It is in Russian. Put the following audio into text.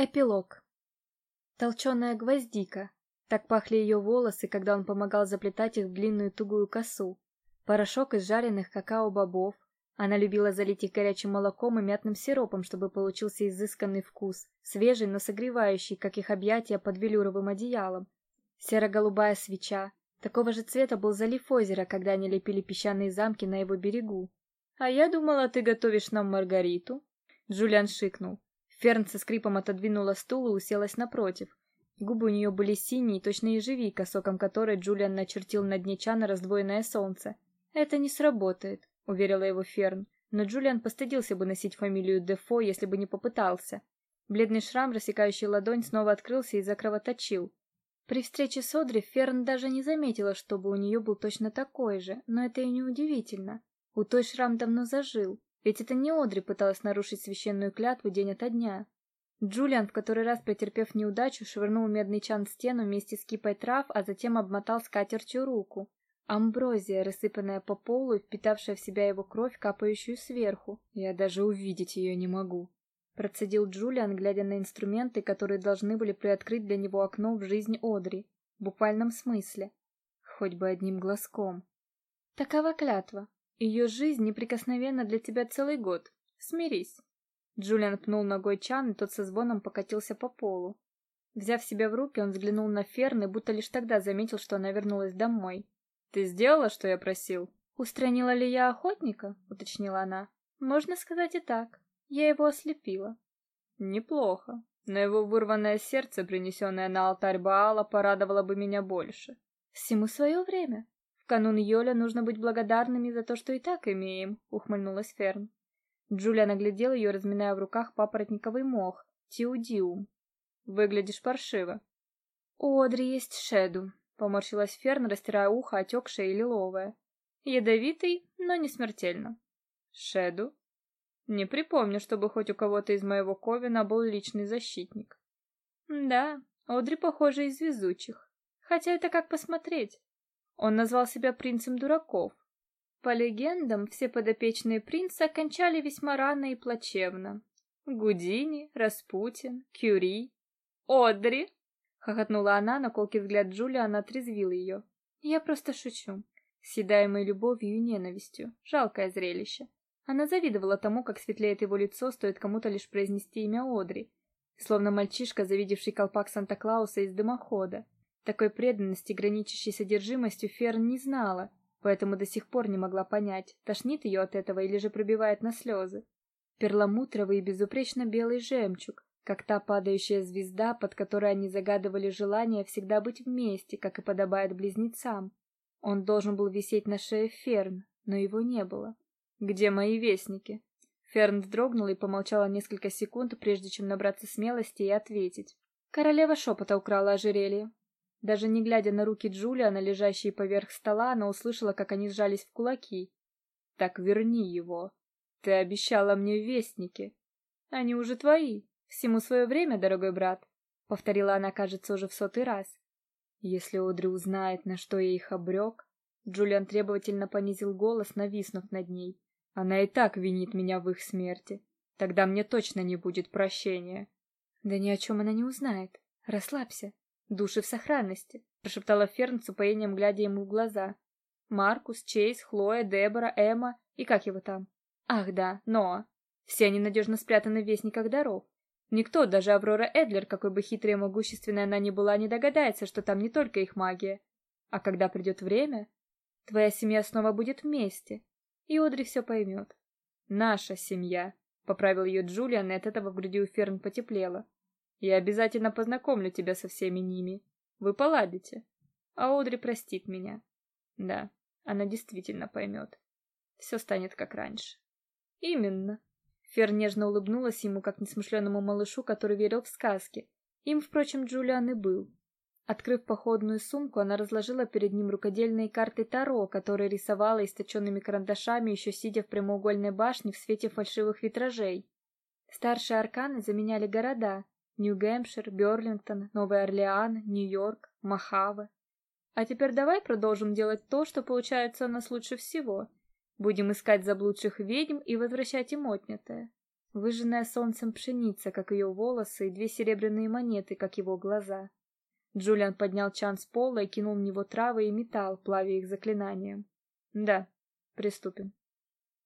Эпилог. Толченая гвоздика. Так пахли ее волосы, когда он помогал заплетать их в длинную тугую косу. Порошок из жареных какао-бобов. Она любила залить их горячим молоком и мятным сиропом, чтобы получился изысканный вкус, свежий, но согревающий, как их объятия под велюровым одеялом. Серо-голубая свеча. Такого же цвета был залив озера, когда они лепили песчаные замки на его берегу. «А я думала, ты готовишь нам Маргариту?» Джулиан шикнул. Ферн со скрипом отодвинула стул и уселась напротив. Губы у нее были синие, точно ежевика, соком которой Джулиан начертил на дне чана раздвоенное солнце. «Это не сработает», — уверила его Ферн. Но Джулиан постыдился бы носить фамилию Дефо, если бы не попытался. Бледный шрам, рассекающий ладонь, снова открылся и закровоточил. При встрече с Одри Ферн даже не заметила, чтобы у нее был точно такой же, но это и не удивительно. У той шрам давно зажил. Ведь это не Одри пыталась нарушить священную клятву день ото дня. Джулиан, в который раз претерпев неудачу, швырнул медный чан в стену вместе с кипой трав, а затем обмотал скатертью руку. Амброзия, рассыпанная по полу и впитавшая в себя его кровь, капающую сверху. Я даже увидеть ее не могу. Процедил Джулиан, глядя на инструменты, которые должны были приоткрыть для него окно в жизнь Одри. В буквальном смысле. Хоть бы одним глазком. Такова клятва. Ее жизнь неприкосновенна для тебя целый год. Смирись. Джулиан пнул ногой Чан, и тот со звоном покатился по полу. Взяв себя в руки, он взглянул на Ферн и будто лишь тогда заметил, что она вернулась домой. Ты сделала, что я просил? Устранила ли я охотника? уточнила она. Можно сказать и так. Я его ослепила. Неплохо. Но его вырванное сердце, принесенное на алтарь Баала, порадовало бы меня больше. Всему свое время канун Йоля нужно быть благодарными за то, что и так имеем, ухмыльнулась Ферн. Джулия наглядела ее, разминая в руках папоротниковый мох, тиудиум. Выглядишь паршиво. У Одри есть шеду, поморщилась Ферн, растирая ухо, отекшее и лиловое. Ядовитый, но не смертельно. Шеду? Не припомню, чтобы хоть у кого-то из моего ковина был личный защитник. Да, Одри, похоже, из везучих. Хотя это как посмотреть. Он назвал себя принцем дураков. По легендам, все подопечные принца окончали весьма рано и плачевно. Гудини, Распутин, Кюри, Одри. Хохотнула она, но колкий взгляд Джулиана отрезвил ее. Я просто шучу. Съедаемой любовью и ненавистью. Жалкое зрелище. Она завидовала тому, как светлеет его лицо, стоит кому-то лишь произнести имя Одри. Словно мальчишка, завидевший колпак Санта-Клауса из дымохода. Такой преданности, граничащей содержимостью, Ферн не знала, поэтому до сих пор не могла понять, тошнит ее от этого или же пробивает на слезы. Перламутровый и безупречно белый жемчуг, как та падающая звезда, под которой они загадывали желание всегда быть вместе, как и подобает близнецам. Он должен был висеть на шее Ферн, но его не было. Где мои вестники? Ферн вздрогнула и помолчала несколько секунд, прежде чем набраться смелости и ответить. Королева шепота украла ожерелье. Даже не глядя на руки Джулиана, лежащие поверх стола, она услышала, как они сжались в кулаки. Так верни его. Ты обещала мне вестники. Они уже твои. Всему свое время, дорогой брат, повторила она, кажется, уже в сотый раз. Если Одри узнает, на что я их обрек, Джулиан требовательно понизил голос, нависнув над ней. Она и так винит меня в их смерти. Тогда мне точно не будет прощения. Да ни о чем она не узнает. Расслабься. Души в сохранности, прошептала Ферн с упоением, глядя ему в глаза. Маркус, Чейз, Хлоя, Дебора, Эмма и как его там? Ах, да, Ноа. Все они надежно спрятаны в вестниках даров. Никто, даже Аврора Эдлер, какой бы хитрой и могущественной она ни была, не догадается, что там не только их магия. А когда придет время, твоя семья снова будет вместе, и Одри все поймет. Наша семья, поправил ее Джулиан, и от этого в груди у Ферн потеплело. Я обязательно познакомлю тебя со всеми ними. Вы поладите. А Одри простит меня. Да, она действительно поймет. Все станет как раньше. Именно. Фер нежно улыбнулась ему, как несмышленному малышу, который верил в сказки. Им, впрочем, Джулиан и был. Открыв походную сумку, она разложила перед ним рукодельные карты Таро, которые рисовала источенными карандашами, еще сидя в прямоугольной башне в свете фальшивых витражей. Старшие арканы заменяли города, Нью-Гэмпшир, Берлингтон, Новый Орлеан, Нью-Йорк, Мохаве. А теперь давай продолжим делать то, что получается у нас лучше всего. Будем искать заблудших ведьм и возвращать им отнятое. Выжженная солнцем пшеница, как ее волосы, и две серебряные монеты, как его глаза. Джулиан поднял чан с пола и кинул в него травы и металл, плавя их заклинанием. Да, приступим.